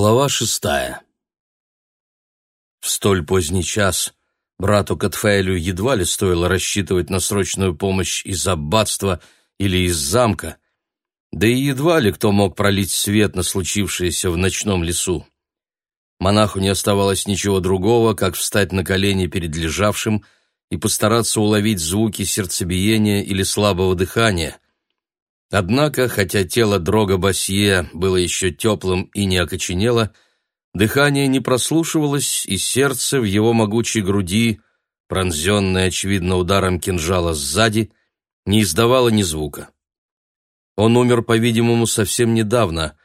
Глава шестая. В столь поздний час брату Катфаэлю едва ли стоило рассчитывать на срочную помощь из аббатства или из замка, да и едва ли кто мог пролить свет на случившееся в ночном лесу. Монаху не оставалось ничего другого, как встать на колени перед лежавшим и постараться уловить звуки сердцебиения или слабого дыхания. Однако, хотя тело Дрога Басье было еще теплым и не окоченело, дыхание не прослушивалось, и сердце в его могучей груди, пронзенное, очевидно, ударом кинжала сзади, не издавало ни звука. Он умер, по-видимому, совсем недавно,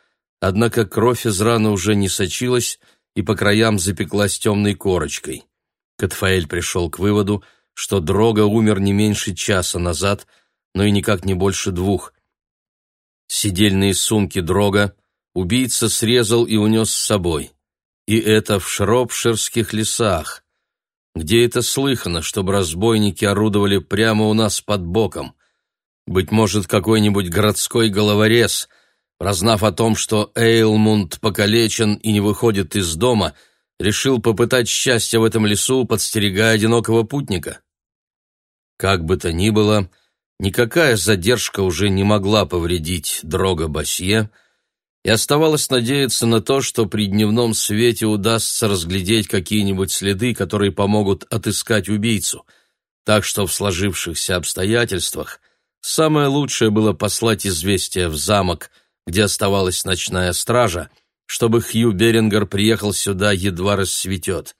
однако кровь из раны уже не сочилась и по краям запеклась темной корочкой. Катфаэль пришел к выводу, что Дрога умер не меньше часа назад, но и никак не больше двух. Сидельные сумки Дрога убийца срезал и унес с собой. И это в Шропширских лесах. Где это слыхано, чтобы разбойники орудовали прямо у нас под боком? Быть может, какой-нибудь городской головорез, прознав о том, что Эйлмунд покалечен и не выходит из дома, решил попытать счастье в этом лесу, подстерегая одинокого путника? Как бы то ни было, никакая задержка уже не могла повредить Дрога Басье, и оставалось надеяться на то, что при дневном свете удастся разглядеть какие-нибудь следы, которые помогут отыскать убийцу. Так что в сложившихся обстоятельствах самое лучшее было послать известие в замок, где оставалась ночная стража, чтобы Хью Берингер приехал сюда едва рассветет.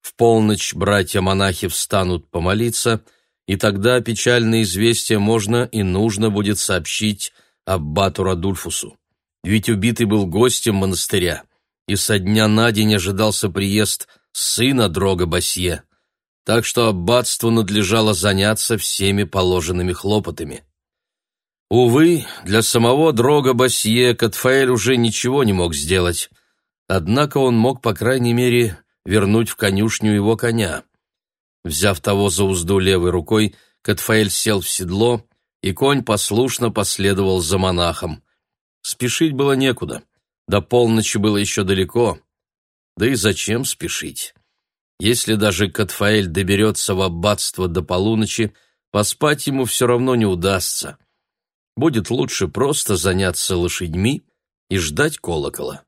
В полночь братья-монахи встанут помолиться, и тогда печальное известие можно и нужно будет сообщить аббату Радульфусу. Ведь убитый был гостем монастыря, и со дня на день ожидался приезд сына Дрога Басье, так что аббатству надлежало заняться всеми положенными хлопотами. Увы, для самого Дрога Басье Катфаэль уже ничего не мог сделать, однако он мог, по крайней мере, вернуть в конюшню его коня. Взяв того за узду левой рукой, Катфаэль сел в седло, и конь послушно последовал за монахом. Спешить было некуда. До полночи было еще далеко. Да и зачем спешить? Если даже Катфаэль доберется в аббатство до полуночи, поспать ему все равно не удастся. Будет лучше просто заняться лошадьми и ждать колокола.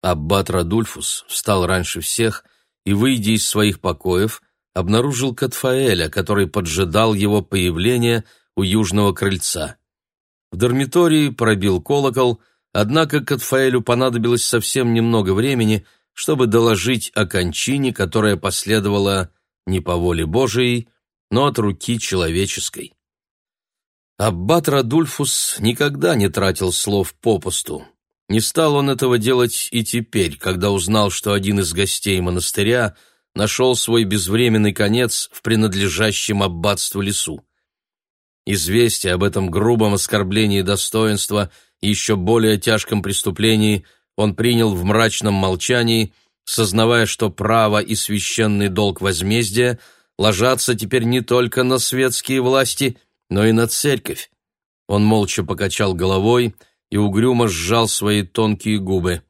Аббат Радульфус встал раньше всех и, выйдя из своих покоев, обнаружил Катфаэля, который поджидал его появления у южного крыльца. В дармитории пробил колокол, однако Катфаэлю понадобилось совсем немного времени, чтобы доложить о кончине, которая последовала не по воле Божией, но от руки человеческой. Аббат Радульфус никогда не тратил слов попусту. Не стал он этого делать и теперь, когда узнал, что один из гостей монастыря нашел свой безвременный конец в принадлежащем аббатству лесу. Известие об этом грубом оскорблении достоинства и еще более тяжком преступлении он принял в мрачном молчании, сознавая, что право и священный долг возмездия ложатся теперь не только на светские власти, но и на церковь. Он молча покачал головой и угрюмо сжал свои тонкие губы.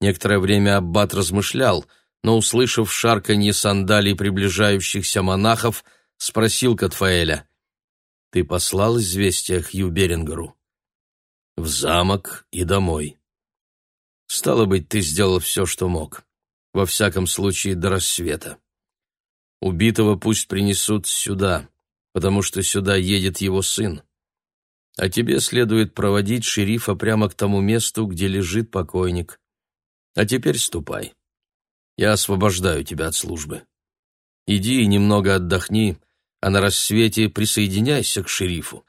Некоторое время аббат размышлял, но, услышав шарканье сандалий приближающихся монахов, спросил Катфаэля — ты послал известие Хью Берингеру? В замок и домой. Стало быть, ты сделал все, что мог. Во всяком случае, до рассвета. Убитого пусть принесут сюда, потому что сюда едет его сын. А тебе следует проводить шерифа прямо к тому месту, где лежит покойник. А теперь ступай. Я освобождаю тебя от службы. Иди и немного отдохни, а на рассвете присоединяйся к шерифу.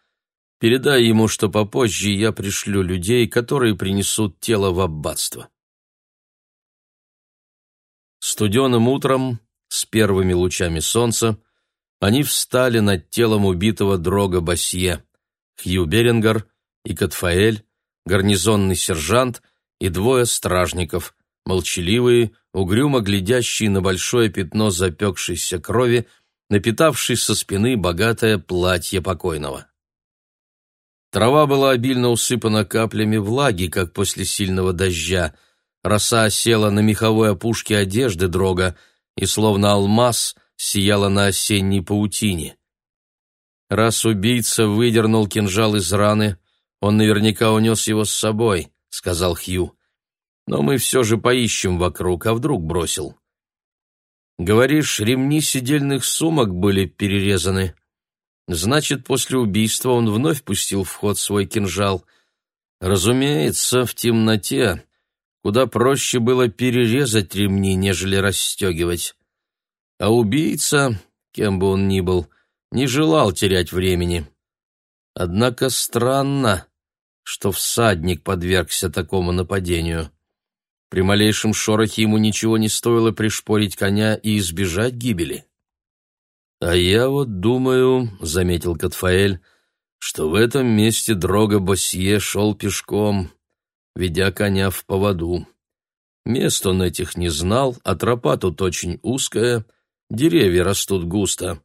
Передай ему, что попозже я пришлю людей, которые принесут тело в аббатство. Студеным утром, с первыми лучами солнца, они встали над телом убитого Дрога Басье, Хью Берингер и Катфаэль, гарнизонный сержант и двое стражников, молчаливые, угрюмо глядящие на большое пятно запекшейся крови, напитавший со спины богатое платье покойного. Трава была обильно усыпана каплями влаги, как после сильного дождя. Роса села на меховой опушке одежды дрога и, словно алмаз, сияла на осенней паутине. Раз убийца выдернул кинжал из раны, он наверняка унес его с собой, — сказал Хью. Но мы все же поищем вокруг, а вдруг бросил. Говоришь, ремни сидельных сумок были перерезаны. Значит, после убийства он вновь пустил в ход свой кинжал. Разумеется, в темноте куда проще было перерезать ремни, нежели расстегивать. А убийца, кем бы он ни был, не желал терять времени. Однако странно, что всадник подвергся такому нападению. При малейшем шорохе ему ничего не стоило пришпорить коня и избежать гибели. «А я вот думаю», — заметил Катфаэль, — «что в этом месте Дрога Босье шел пешком, ведя коня в поводу. Мест он этих не знал, а тропа тут очень узкая, деревья растут густо.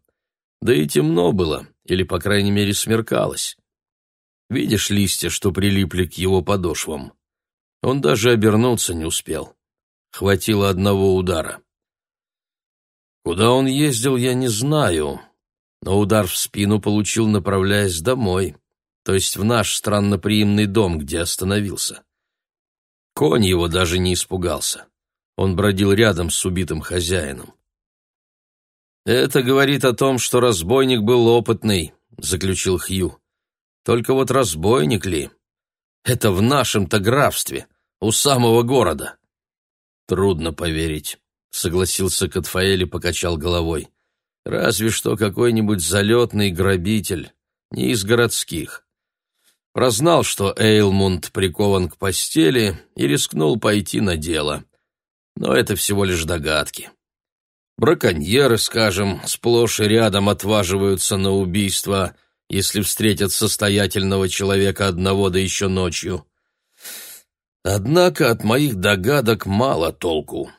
Да и темно было, или, по крайней мере, смеркалось. Видишь листья, что прилипли к его подошвам? Он даже обернуться не успел. Хватило одного удара. Куда он ездил, я не знаю, но удар в спину получил, направляясь домой, то есть в наш странноприимный дом, где остановился. Конь его даже не испугался. Он бродил рядом с убитым хозяином. «Это говорит о том, что разбойник был опытный», — заключил Хью. «Только вот разбойник ли? Это в нашем-то графстве, у самого города». «Трудно поверить», — согласился Катфаэль и покачал головой. «Разве что какой-нибудь залетный грабитель, не из городских. Прознал, что Эйлмунд прикован к постели и рискнул пойти на дело. Но это всего лишь догадки. Браконьеры, скажем, сплошь и рядом отваживаются на убийство, если встретят состоятельного человека одного да еще ночью. Однако от моих догадок мало толку.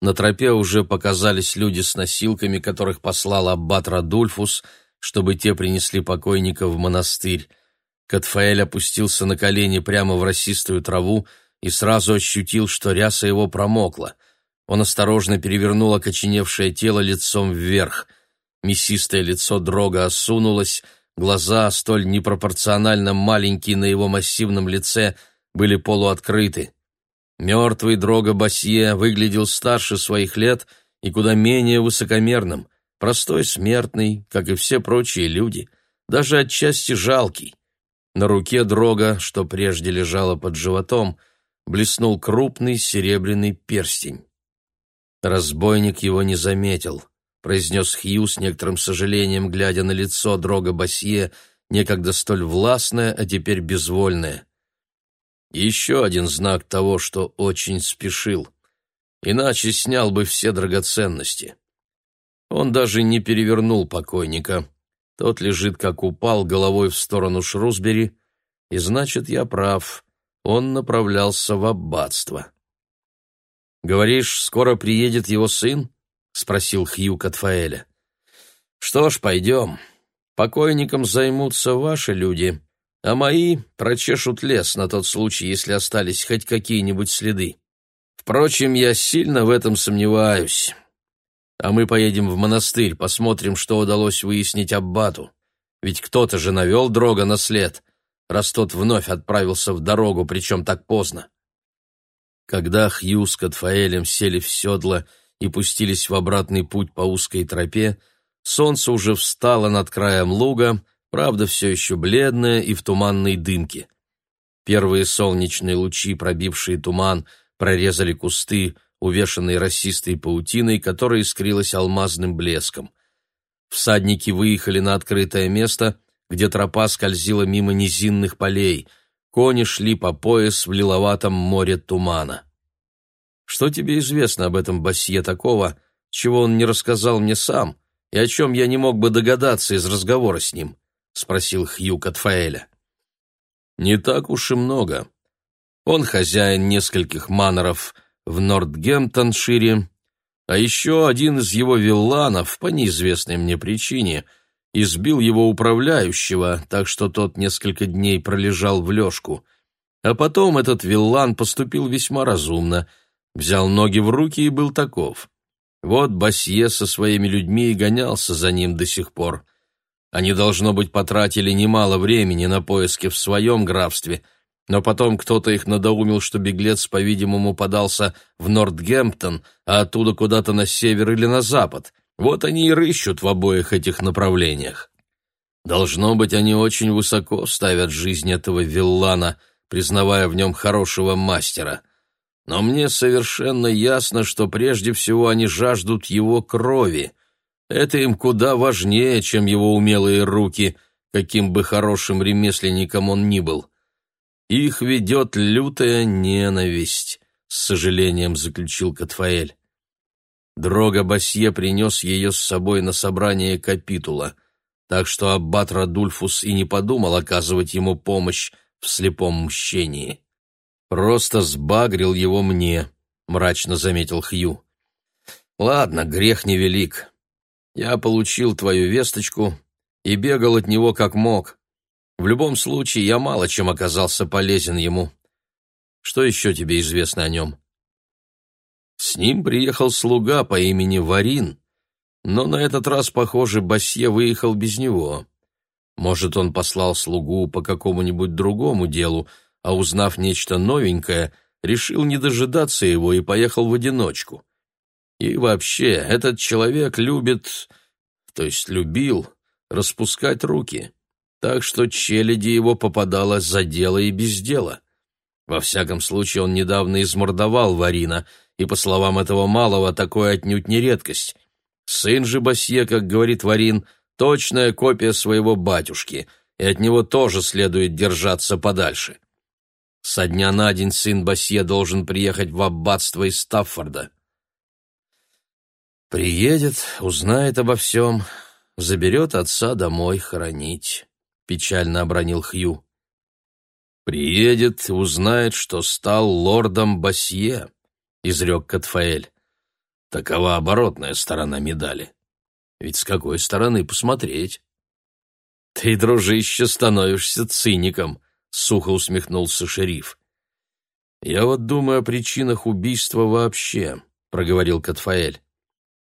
На тропе уже показались люди с носилками, которых послал аббат Радульфус, чтобы те принесли покойника в монастырь. Катфаэль опустился на колени прямо в росистую траву и сразу ощутил, что ряса его промокла. Он осторожно перевернул окоченевшее тело лицом вверх. Мясистое лицо дрога осунулось, глаза, столь непропорционально маленькие на его массивном лице, были полуоткрыты. Мертвый Дрога Басье выглядел старше своих лет и куда менее высокомерным, простой смертный, как и все прочие люди, даже отчасти жалкий. На руке Дрога, что прежде лежала под животом, блеснул крупный серебряный перстень. Разбойник его не заметил, произнес Хью с некоторым сожалением, глядя на лицо Дрога Басье, некогда столь властное, а теперь безвольное. Еще один знак того, что очень спешил. Иначе снял бы все драгоценности. Он даже не перевернул покойника. Тот лежит, как упал, головой в сторону Шрусбери, и значит, я прав. Он направлялся в аббатство. «Говоришь, скоро приедет его сын?» — спросил Хью Катфаэля. «Что ж, пойдем. Покойником займутся ваши люди, а мои прочешут лес на тот случай, если остались хоть какие-нибудь следы. Впрочем, я сильно в этом сомневаюсь. А мы поедем в монастырь, посмотрим, что удалось выяснить Аббату. Ведь кто-то же навел Дрога на след, раз тот вновь отправился в дорогу, причем так поздно. Когда Хью с Катфаэлем сели в седло и пустились в обратный путь по узкой тропе, солнце уже встало над краем луга, правда, все еще бледная и в туманной дымке. Первые солнечные лучи, пробившие туман, прорезали кусты, увешанные росистой паутиной, которая искрилась алмазным блеском. Всадники выехали на открытое место, где тропа скользила мимо низинных полей. Кони шли по пояс в лиловатом море тумана. «Что тебе известно об этом басье такого, чего он не рассказал мне сам, и о чем я не мог бы догадаться из разговора с ним?» спросил Хью Катфаэля. Не так уж и много. Он хозяин нескольких маноров в Нортгемптоншире, а еще один из его вилланов, по неизвестной мне причине, избил его управляющего, так что тот несколько дней пролежал в лёжку. А потом этот виллан поступил весьма разумно, взял ноги в руки и был таков. Вот Басье со своими людьми и гонялся за ним до сих пор. Они, должно быть, потратили немало времени на поиски в своем графстве, но потом кто-то их надоумил, что беглец, по-видимому, подался в Нортгемптон, а оттуда куда-то на север или на запад. Вот они и рыщут в обоих этих направлениях. Должно быть, они очень высоко ставят жизнь этого виллана, признавая в нем хорошего мастера. Но мне совершенно ясно, что прежде всего они жаждут его крови. Это им куда важнее, чем его умелые руки, каким бы хорошим ремесленником он ни был. Их ведет лютая ненависть, с сожалением заключил Катфаэль. Дрога Басье принес ее с собой на собрание капитула, так что аббат Радульфус и не подумал оказывать ему помощь в слепом мщении. Просто сбагрил его мне, мрачно заметил Хью. Ладно, грех невелик. Я получил твою весточку и бегал от него как мог. В любом случае, я мало чем оказался полезен ему. Что еще тебе известно о нем? С ним приехал слуга по имени Варин, но на этот раз, похоже, Басье выехал без него. Может, он послал слугу по какому-нибудь другому делу, а узнав нечто новенькое, решил не дожидаться его и поехал в одиночку. И вообще, этот человек любит, то есть любил, распускать руки, так что челяди его попадалось за дело и без дела. Во всяком случае, он недавно измордовал Варина, и, по словам этого малого, такое отнюдь не редкость. Сын же Басье, как говорит Варин, точная копия своего батюшки, и от него тоже следует держаться подальше. Со дня на день сын Басье должен приехать в аббатство из Стаффорда. Приедет, узнает обо всем, заберет отца домой хоронить, — печально обронил Хью. Приедет, узнает, что стал лордом Басье, — изрек Катфаэль. Такова оборотная сторона медали. Ведь с какой стороны посмотреть? Ты, дружище, становишься циником, сухо усмехнулся шериф. Я вот думаю о причинах убийства вообще, проговорил Катфаэль.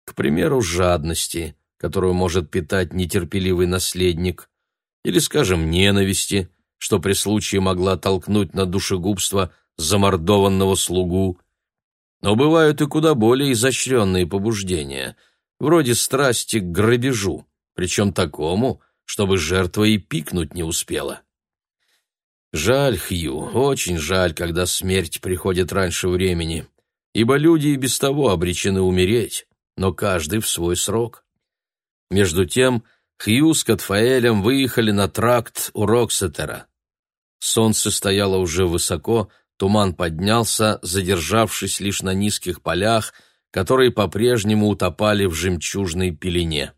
К примеру, жадности, которую может питать нетерпеливый наследник, или, скажем, ненависти, что при случае могла толкнуть на душегубство замордованного слугу. Но бывают и куда более изощренные побуждения, вроде страсти к грабежу, причем такому, чтобы жертва и пикнуть не успела. Жаль, Хью, очень жаль, когда смерть приходит раньше времени, ибо люди и без того обречены умереть, но каждый в свой срок. Между тем, Хью с Катфаэлем выехали на тракт у Роксетера. Солнце стояло уже высоко, туман поднялся, задержавшись лишь на низких полях, которые по-прежнему утопали в жемчужной пелене.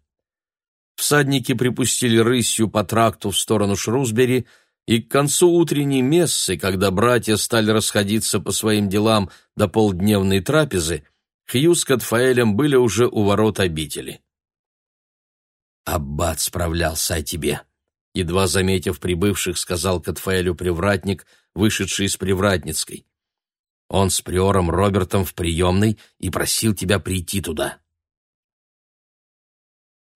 Всадники припустили рысью по тракту в сторону Шрусбери, и к концу утренней мессы, когда братья стали расходиться по своим делам до полдневной трапезы, Хью с Катфаэлем были уже у ворот обители. «Аббат справлялся о тебе», — едва заметив прибывших, сказал Катфаэлю привратник, вышедший из привратницкой. «Он с приором Робертом в приемной и просил тебя прийти туда».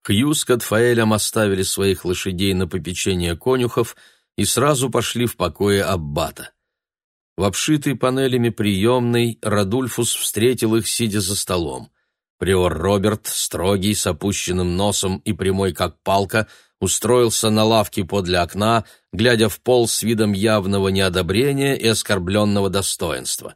Хью с Катфаэлем оставили своих лошадей на попечение конюхов — и сразу пошли в покое аббата. В обшитой панелями приемной Радульфус встретил их, сидя за столом. Приор Роберт, строгий, с опущенным носом и прямой как палка, устроился на лавке подле окна, глядя в пол с видом явного неодобрения и оскорбленного достоинства.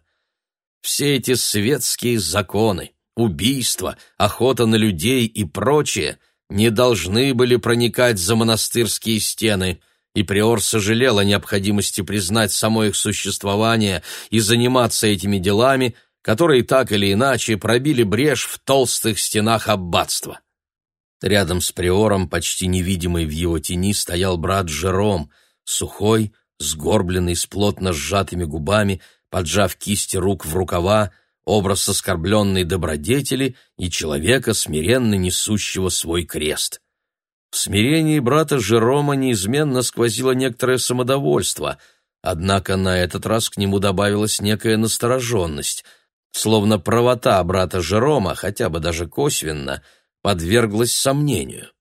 Все эти светские законы, убийства, охота на людей и прочее не должны были проникать за монастырские стены — и приор сожалел о необходимости признать само их существование и заниматься этими делами, которые так или иначе пробили брешь в толстых стенах аббатства. Рядом с приором, почти невидимый в его тени, стоял брат Жером, сухой, сгорбленный, с плотно сжатыми губами, поджав кисти рук в рукава, образ оскорбленной добродетели и человека, смиренно несущего свой крест. В смирении брата Жерома неизменно сквозило некоторое самодовольство, однако на этот раз к нему добавилась некая настороженность, словно правота брата Жерома, хотя бы даже косвенно, подверглась сомнению.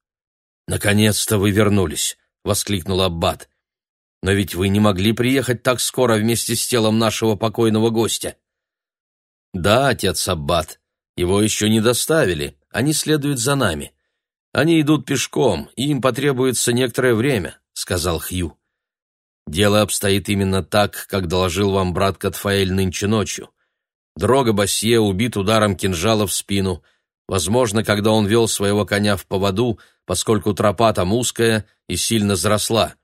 «Наконец-то вы вернулись!» — воскликнул Аббат. «Но ведь вы не могли приехать так скоро вместе с телом нашего покойного гостя». «Да, отец Аббат, его еще не доставили, они следуют за нами. Они идут пешком, и им потребуется некоторое время», — сказал Хью. «Дело обстоит именно так, как доложил вам брат Катфаэль нынче ночью. Дрога Басье убит ударом кинжала в спину. Возможно, когда он вел своего коня в поводу, поскольку тропа там узкая и сильно заросла.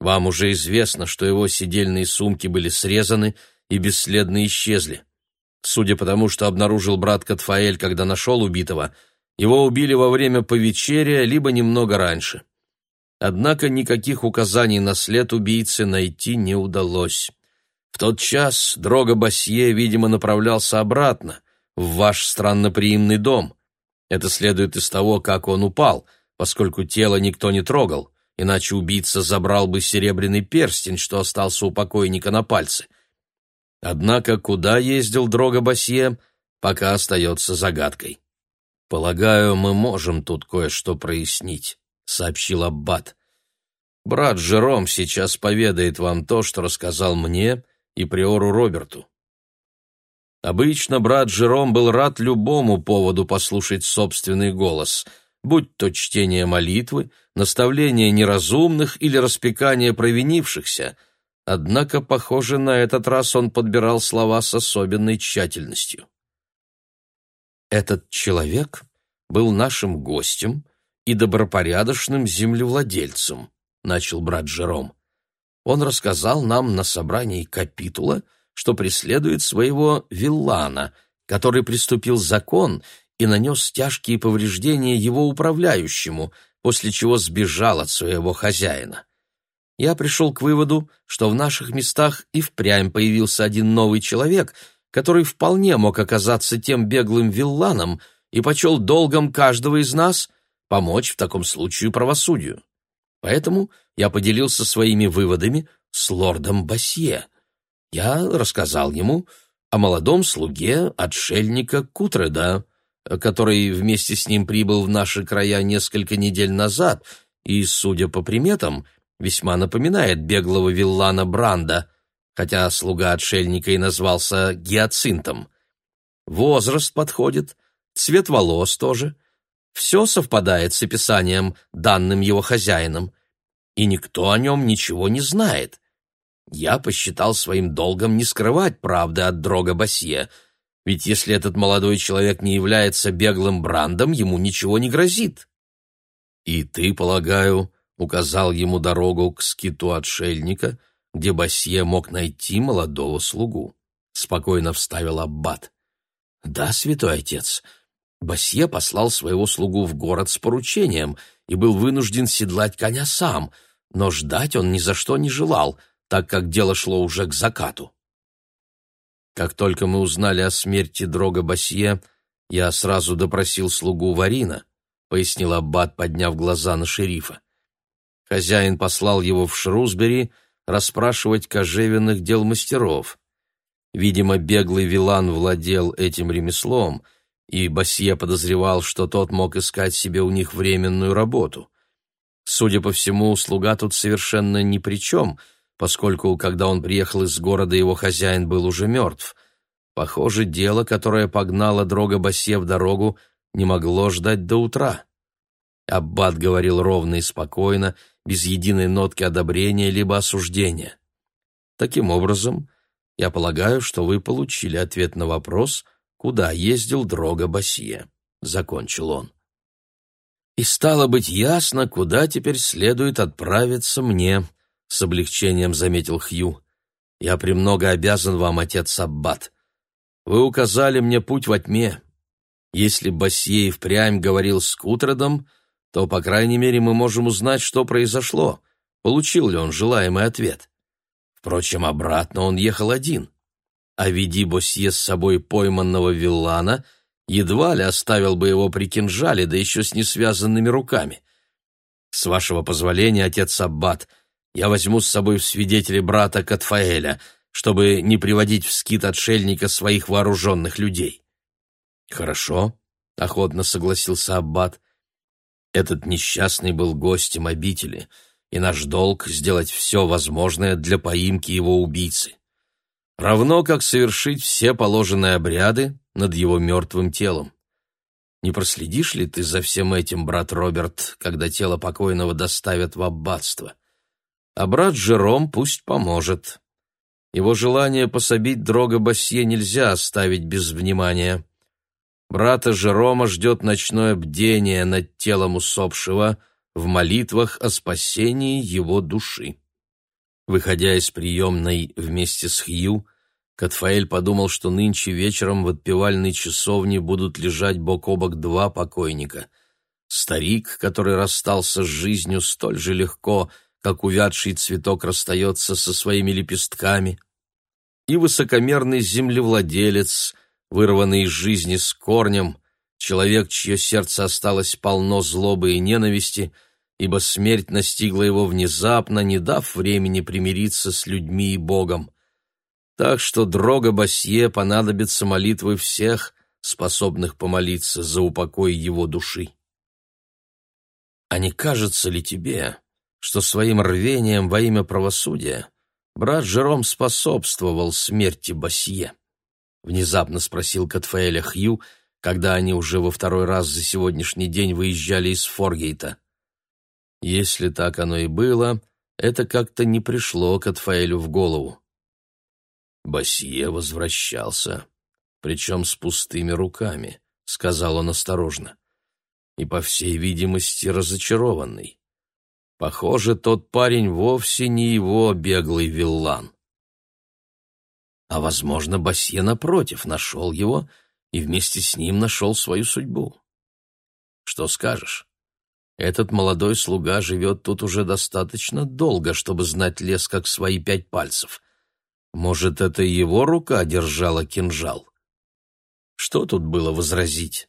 Вам уже известно, что его сидельные сумки были срезаны и бесследно исчезли. Судя по тому, что обнаружил брат Катфаэль, когда нашел убитого, его убили во время повечерия, либо немного раньше. Однако никаких указаний на след убийцы найти не удалось. В тот час Дрога Басье, видимо, направлялся обратно, в ваш странноприимный дом. Это следует из того, как он упал, поскольку тело никто не трогал, иначе убийца забрал бы серебряный перстень, что остался у покойника на пальце. Однако куда ездил Дрога Басье, пока остается загадкой. «Полагаю, мы можем тут кое-что прояснить», — сообщил Аббат. «Брат Жером сейчас поведает вам то, что рассказал мне и приору Роберту. Обычно брат Жером был рад любому поводу послушать собственный голос, будь то чтение молитвы, наставление неразумных или распекание провинившихся, однако, похоже, на этот раз он подбирал слова с особенной тщательностью. «Этот человек был нашим гостем и добропорядочным землевладельцем», — начал брат Жером. «Он рассказал нам на собрании капитула, — что преследует своего виллана, который приступил закон и нанес тяжкие повреждения его управляющему, после чего сбежал от своего хозяина. Я пришел к выводу, что в наших местах и впрямь появился один новый человек, который вполне мог оказаться тем беглым вилланом и почел долгом каждого из нас помочь в таком случае правосудию. Поэтому я поделился своими выводами с лордом Басье — я рассказал ему о молодом слуге отшельника Кутреда, который вместе с ним прибыл в наши края несколько недель назад и, судя по приметам, весьма напоминает беглого виллана Бранда, хотя слуга отшельника и назвался Гиацинтом. Возраст подходит, цвет волос тоже. Все совпадает с описанием, данным его хозяином, и никто о нем ничего не знает. Я посчитал своим долгом не скрывать правды от Дрога Басье, ведь если этот молодой человек не является беглым брандом, ему ничего не грозит. И ты, полагаю, указал ему дорогу к скиту отшельника, где Басье мог найти молодого слугу. Спокойно вставил Аббат. Да, святой отец. Басье послал своего слугу в город с поручением и был вынужден седлать коня сам, но ждать он ни за что не желал, так как дело шло уже к закату. Как только мы узнали о смерти Дрога Басье, я сразу допросил слугу Варина, пояснил Аббат, подняв глаза на шерифа. Хозяин послал его в Шрусбери расспрашивать кожевенных дел мастеров. Видимо, беглый вилан владел этим ремеслом, и Басье подозревал, что тот мог искать себе у них временную работу. Судя по всему, слуга тут совершенно ни при чем — поскольку, когда он приехал из города, его хозяин был уже мертв. Похоже, дело, которое погнало Дрога Басе в дорогу, не могло ждать до утра. Аббат говорил ровно и спокойно, без единой нотки одобрения либо осуждения. Таким образом, я полагаю, что вы получили ответ на вопрос, куда ездил Дрога Басье, — закончил он. И стало быть ясно, куда теперь следует отправиться мне, — с облегчением заметил Хью. «Я премного обязан вам, отец Аббат. Вы указали мне путь во тьме. Если Басье впрямь говорил с Кутредом, то, по крайней мере, мы можем узнать, что произошло, получил ли он желаемый ответ. Впрочем, обратно он ехал один. А веди Босье с собой пойманного виллана, едва ли оставил бы его при кинжале, да еще с несвязанными руками. С вашего позволения, отец Аббат, я возьму с собой в свидетели брата Катфаэля, чтобы не приводить в скит отшельника своих вооруженных людей. Хорошо, охотно согласился Аббат. Этот несчастный был гостем обители, и наш долг сделать все возможное для поимки его убийцы. Равно как совершить все положенные обряды над его мертвым телом. Не проследишь ли ты за всем этим, брат Роберт, когда тело покойного доставят в аббатство? А брат Жером пусть поможет. Его желание пособить Дрога Басье нельзя оставить без внимания. Брата Жерома ждет ночное бдение над телом усопшего в молитвах о спасении его души. Выходя из приемной вместе с Хью, Катфаэль подумал, что нынче вечером в отпевальной часовне будут лежать бок о бок два покойника. Старик, который расстался с жизнью столь же легко, как увядший цветок расстается со своими лепестками, и высокомерный землевладелец, вырванный из жизни с корнем, человек, чье сердце осталось полно злобы и ненависти, ибо смерть настигла его внезапно, не дав времени примириться с людьми и Богом. Так что дрога Басье понадобится молитвы всех, способных помолиться за упокой его души. А не кажется ли тебе, что своим рвением во имя правосудия брат Жером способствовал смерти Басье? Внезапно спросил Катфаэля Хью, когда они уже во второй раз за сегодняшний день выезжали из Форгейта. Если так оно и было, это как-то не пришло Катфаэлю в голову. Басье возвращался, причем с пустыми руками, — сказал он осторожно, и, по всей видимости, разочарованный. Похоже, тот парень вовсе не его беглый виллан. А, возможно, Басье, напротив, нашел его и вместе с ним нашел свою судьбу. Что скажешь? Этот молодой слуга живет тут уже достаточно долго, чтобы знать лес как свои пять пальцев — может, это его рука держала кинжал? Что тут было возразить?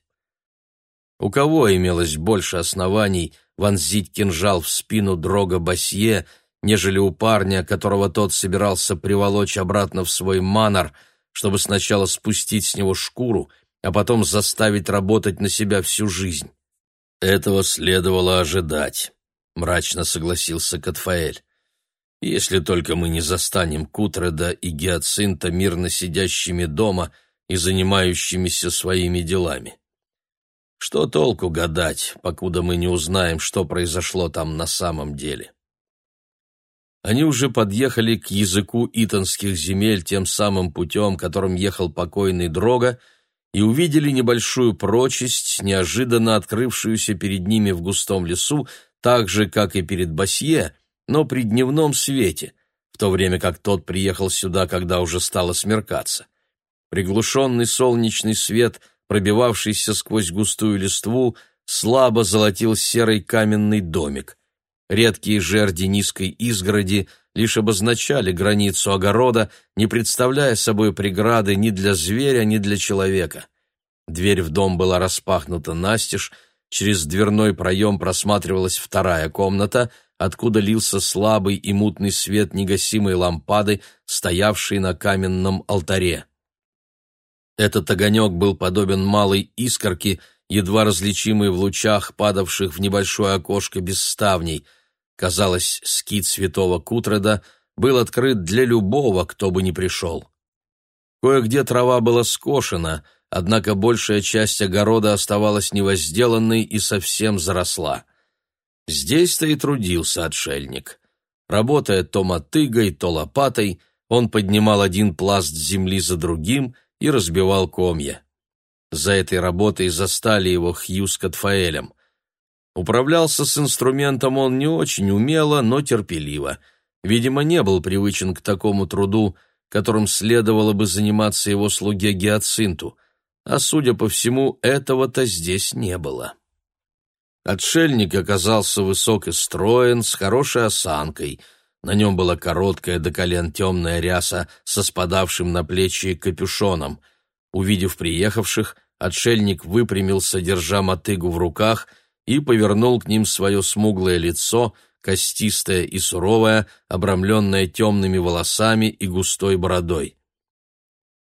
У кого имелось больше оснований вонзить кинжал в спину Дрога Басье, нежели у парня, которого тот собирался приволочь обратно в свой манор, чтобы сначала спустить с него шкуру, а потом заставить работать на себя всю жизнь? Этого следовало ожидать, мрачно согласился Катфаэль если только мы не застанем Кутреда и Гиацинта мирно сидящими дома и занимающимися своими делами. Что толку гадать, покуда мы не узнаем, что произошло там на самом деле? Они уже подъехали к языку итонских земель тем самым путем, которым ехал покойный Дрога, и увидели небольшую прочесть, неожиданно открывшуюся перед ними в густом лесу, так же, как и перед Басье, но при дневном свете, в то время как тот приехал сюда, когда уже стало смеркаться. Приглушенный солнечный свет, пробивавшийся сквозь густую листву, слабо золотил серый каменный домик. Редкие жерди низкой изгороди лишь обозначали границу огорода, не представляя собой преграды ни для зверя, ни для человека. Дверь в дом была распахнута настежь, через дверной проем просматривалась вторая комната — откуда лился слабый и мутный свет негасимой лампады, стоявшей на каменном алтаре. Этот огонек был подобен малой искорке, едва различимой в лучах, падавших в небольшое окошко без ставней. Казалось, скит святого Кутреда был открыт для любого, кто бы ни пришел. Кое-где трава была скошена, однако большая часть огорода оставалась невозделанной и совсем заросла. Здесь-то и трудился отшельник. Работая то мотыгой, то лопатой, он поднимал один пласт земли за другим и разбивал комья. За этой работой застали его Хью с Катфаэлем. Управлялся с инструментом он не очень умело, но терпеливо. Видимо, не был привычен к такому труду, которым следовало бы заниматься его слуге Гиацинту, а, судя по всему, этого-то здесь не было. Отшельник оказался высок и строен, с хорошей осанкой. На нем была короткая до колен темная ряса со спадавшим на плечи капюшоном. Увидев приехавших, отшельник выпрямился, держа мотыгу в руках, и повернул к ним свое смуглое лицо, костистое и суровое, обрамленное темными волосами и густой бородой.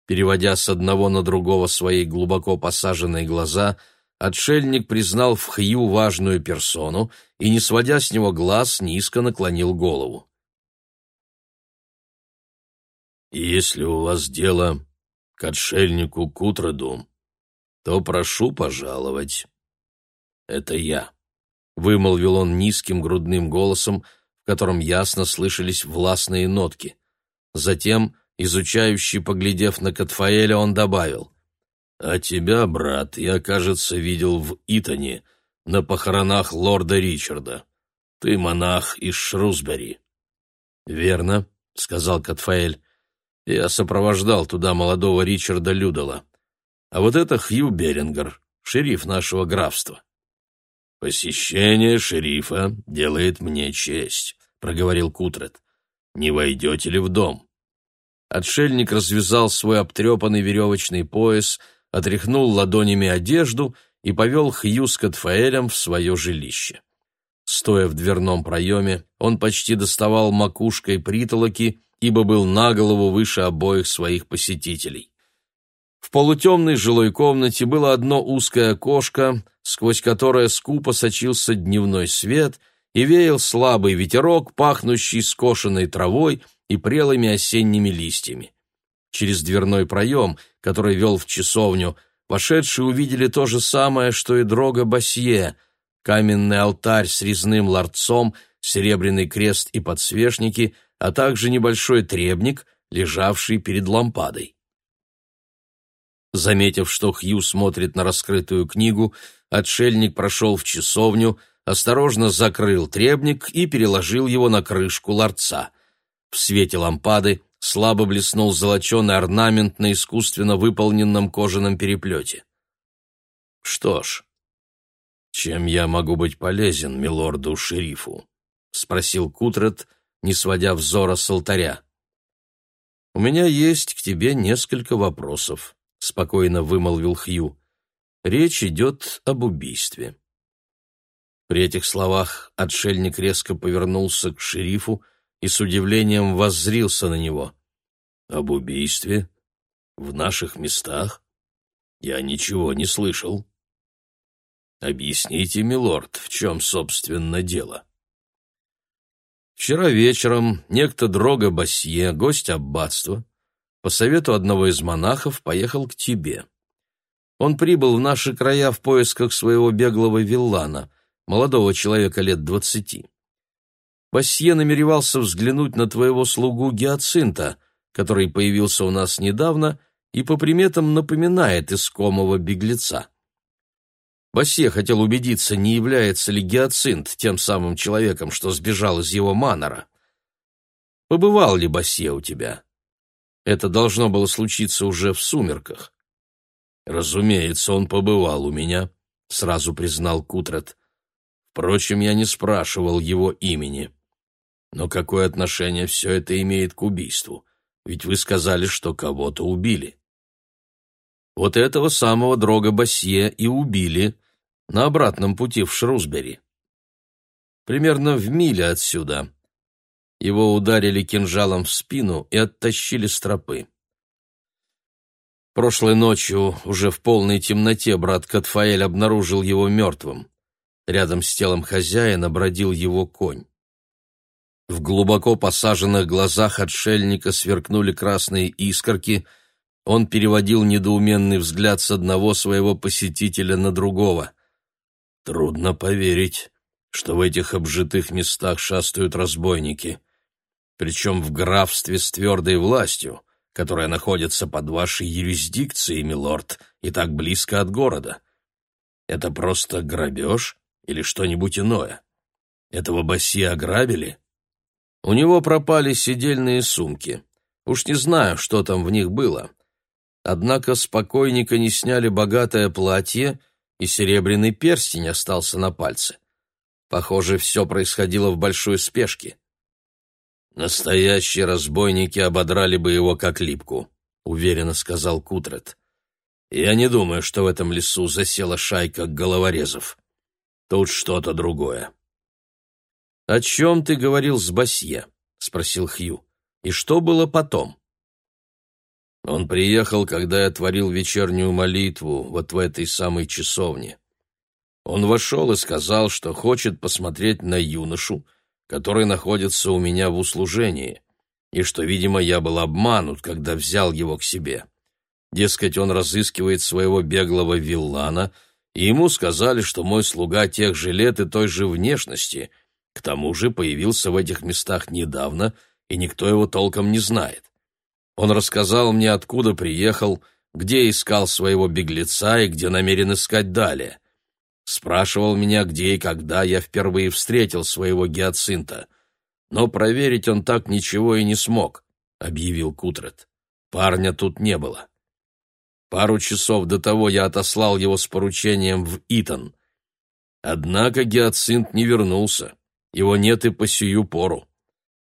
Переводя с одного на другого свои глубоко посаженные глаза, отшельник признал в Хью важную персону и, не сводя с него глаз, низко наклонил голову. «Если у вас дело к отшельнику Кутраду, то прошу пожаловать. Это я», — вымолвил он низким грудным голосом, в котором ясно слышались властные нотки. Затем Изучающий, поглядев на Катфаэля, он добавил. «А тебя, брат, я, кажется, видел в Итоне, на похоронах лорда Ричарда. Ты монах из Шрусбери». «Верно», — сказал Катфаэль. «Я сопровождал туда молодого Ричарда Людала. А вот это Хью Берингер, шериф нашего графства». «Посещение шерифа делает мне честь», — проговорил Кутрет. «Не войдете ли в дом?» Отшельник развязал свой обтрепанный веревочный пояс, отряхнул ладонями одежду и повел Хью с Катфаэлем в свое жилище. Стоя в дверном проеме, он почти доставал макушкой притолоки, ибо был на голову выше обоих своих посетителей. В полутемной жилой комнате было одно узкое окошко, сквозь которое скупо сочился дневной свет и веял слабый ветерок, пахнущий скошенной травой и прелыми осенними листьями. Через дверной проем, который вел в часовню, вошедшие увидели то же самое, что и дрога Басье, каменный алтарь с резным ларцом, серебряный крест и подсвечники, а также небольшой требник, лежавший перед лампадой. Заметив, что Хью смотрит на раскрытую книгу, отшельник прошел в часовню, осторожно закрыл требник и переложил его на крышку ларца — в свете лампады слабо блеснул золоченый орнамент на искусственно выполненном кожаном переплете. «Что ж, чем я могу быть полезен милорду-шерифу?» — спросил Кутрет, не сводя взора с алтаря. «У меня есть к тебе несколько вопросов», — спокойно вымолвил Хью. «Речь идет об убийстве». При этих словах отшельник резко повернулся к шерифу, и с удивлением воззрился на него. «Об убийстве? В наших местах? Я ничего не слышал. Объясните, милорд, в чем, собственно, дело?» Вчера вечером некто Дрога Басье, гость аббатства, по совету одного из монахов поехал к тебе. Он прибыл в наши края в поисках своего беглого виллана, молодого человека лет двадцати. Басье намеревался взглянуть на твоего слугу Гиацинта, который появился у нас недавно и по приметам напоминает искомого беглеца. Басье хотел убедиться, не является ли Гиацинт тем самым человеком, что сбежал из его манора. Побывал ли Басье у тебя? Это должно было случиться уже в сумерках. Разумеется, он побывал у меня, сразу признал Кутрет. Впрочем, я не спрашивал его имени. Но какое отношение все это имеет к убийству? Ведь вы сказали, что кого-то убили. Вот этого самого Дрога Басье и убили на обратном пути в Шрусбери. Примерно в миле отсюда. Его ударили кинжалом в спину и оттащили с тропы. Прошлой ночью, уже в полной темноте, брат Катфаэль обнаружил его мертвым. Рядом с телом хозяина бродил его конь. В глубоко посаженных глазах отшельника сверкнули красные искорки. Он переводил недоуменный взгляд с одного своего посетителя на другого. Трудно поверить, что в этих обжитых местах шастают разбойники. Причем в графстве с твердой властью, которая находится под вашей юрисдикцией, милорд, и так близко от города. Это просто грабеж или что-нибудь иное? Этого Басси ограбили? У него пропали сидельные сумки. Уж не знаю, что там в них было. Однако с покойника не сняли богатое платье, и серебряный перстень остался на пальце. Похоже, все происходило в большой спешке. «Настоящие разбойники ободрали бы его как липку», — уверенно сказал Кутрет. «Я не думаю, что в этом лесу засела шайка головорезов. Тут что-то другое. «О чем ты говорил с Басье?» — спросил Хью. «И что было потом?» Он приехал, когда я творил вечернюю молитву вот в этой самой часовне. Он вошел и сказал, что хочет посмотреть на юношу, который находится у меня в услужении, и что, видимо, я был обманут, когда взял его к себе. Дескать, он разыскивает своего беглого виллана, и ему сказали, что мой слуга тех же лет и той же внешности, к тому же появился в этих местах недавно, и никто его толком не знает. Он рассказал мне, откуда приехал, где искал своего беглеца и где намерен искать далее. Спрашивал меня, где и когда я впервые встретил своего гиацинта. Но проверить он так ничего и не смог, — объявил Кутрет. Парня тут не было. Пару часов до того я отослал его с поручением в Итон. Однако гиацинт не вернулся. Его нет и по сию пору.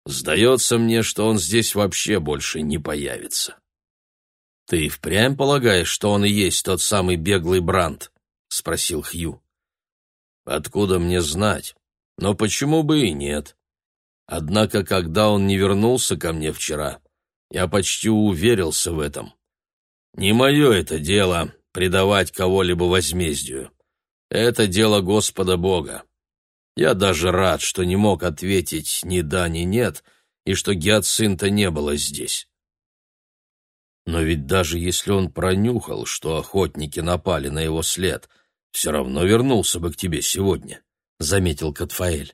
Сдается мне, что он здесь вообще больше не появится. «Ты впрямь полагаешь, что он и есть тот самый беглый Бранд?» — спросил Хью. «Откуда мне знать? Но почему бы и нет? Однако, когда он не вернулся ко мне вчера, я почти уверился в этом. Не мое это дело — предавать кого-либо возмездию. Это дело Господа Бога. Я даже рад, что не мог ответить ни да, ни нет, и что Гиацинта не было здесь. Но ведь даже если он пронюхал, что охотники напали на его след, все равно вернулся бы к тебе сегодня, — заметил Катфаэль.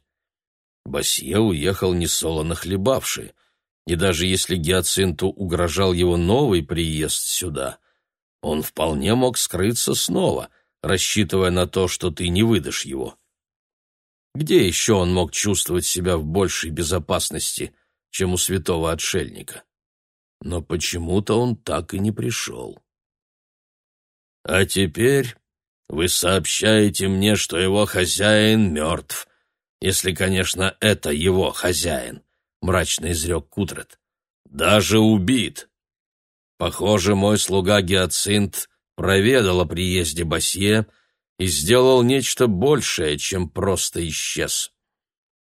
Басье уехал несолоно хлебавший, и даже если Гиацинту угрожал его новый приезд сюда, он вполне мог скрыться снова, рассчитывая на то, что ты не выдашь его. Где еще он мог чувствовать себя в большей безопасности, чем у святого отшельника? Но почему-то он так и не пришел. «А теперь вы сообщаете мне, что его хозяин мертв, если, конечно, это его хозяин», — мрачно изрек Кутрет. «Даже убит. Похоже, мой слуга Гиацинт проведал о приезде Басье, — и сделал нечто большее, чем просто исчез.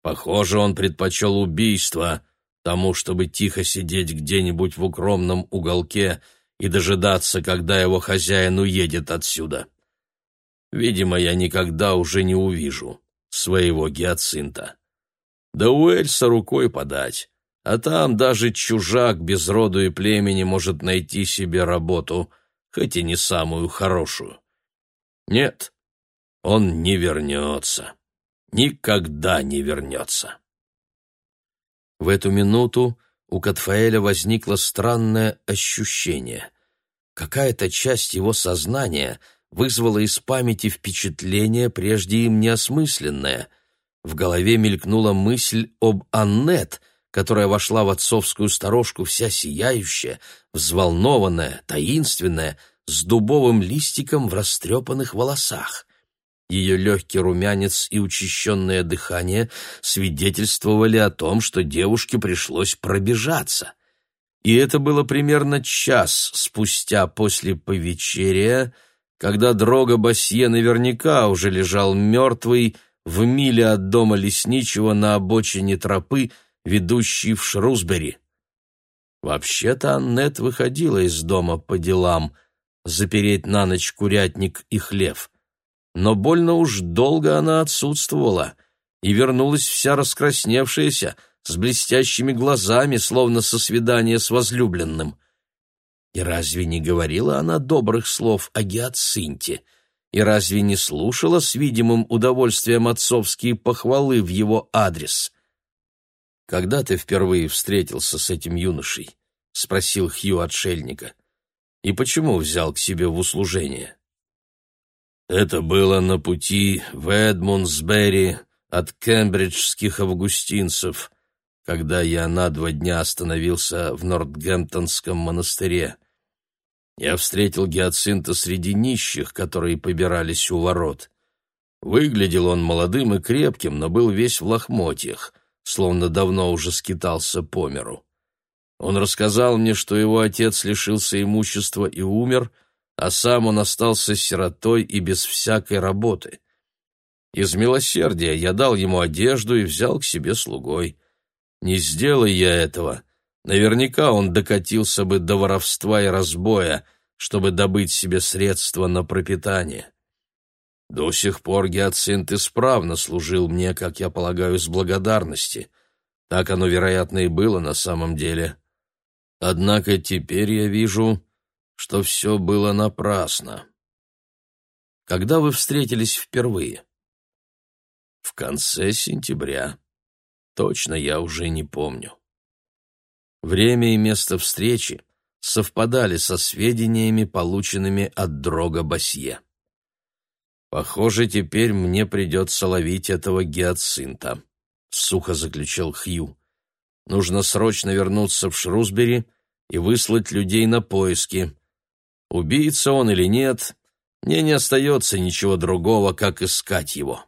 Похоже, он предпочел убийство тому, чтобы тихо сидеть где-нибудь в укромном уголке и дожидаться, когда его хозяин уедет отсюда. Видимо, я никогда уже не увижу своего гиацинта. Да у Эльса рукой подать, а там даже чужак без роду и племени может найти себе работу, хоть и не самую хорошую. Нет, он не вернется. Никогда не вернется. В эту минуту у Катфаэля возникло странное ощущение. Какая-то часть его сознания вызвала из памяти впечатление, прежде им неосмысленное. В голове мелькнула мысль об Аннет, которая вошла в отцовскую сторожку вся сияющая, взволнованная, таинственная, с дубовым листиком в растрепанных волосах. Ее легкий румянец и учащенное дыхание свидетельствовали о том, что девушке пришлось пробежаться. И это было примерно час спустя после повечерия, когда Дрога Басье наверняка уже лежал мертвый в миле от дома лесничего на обочине тропы, ведущей в Шрусбери. Вообще-то Аннет выходила из дома по делам, запереть на ночь курятник и хлев — но больно уж долго она отсутствовала и вернулась вся раскрасневшаяся, с блестящими глазами, словно со свидания с возлюбленным. И разве не говорила она добрых слов о Гиацинте? И разве не слушала с видимым удовольствием отцовские похвалы в его адрес? «Когда ты впервые встретился с этим юношей?» — спросил Хью отшельника. «И почему взял к себе в услужение?» Это было на пути в Эдмундсбери от кембриджских августинцев, когда я на два дня остановился в Нортгемптонском монастыре. Я встретил Гиацинта среди нищих, которые побирались у ворот. Выглядел он молодым и крепким, но был весь в лохмотьях, словно давно уже скитался по миру. Он рассказал мне, что его отец лишился имущества и умер — а сам он остался сиротой и без всякой работы. Из милосердия я дал ему одежду и взял к себе слугой. Не сделай я этого, наверняка он докатился бы до воровства и разбоя, чтобы добыть себе средства на пропитание. До сих пор гиацинт исправно служил мне, как я полагаю, с благодарности. Так оно, вероятно, и было на самом деле. Однако теперь я вижу, что все было напрасно. Когда вы встретились впервые? В конце сентября. Точно я уже не помню. Время и место встречи совпадали со сведениями, полученными от Дрога Басье. «Похоже, теперь мне придется ловить этого гиацинта», — сухо заключил Хью. «Нужно срочно вернуться в Шрусбери и выслать людей на поиски. Убийца он или нет, мне не остается ничего другого, как искать его».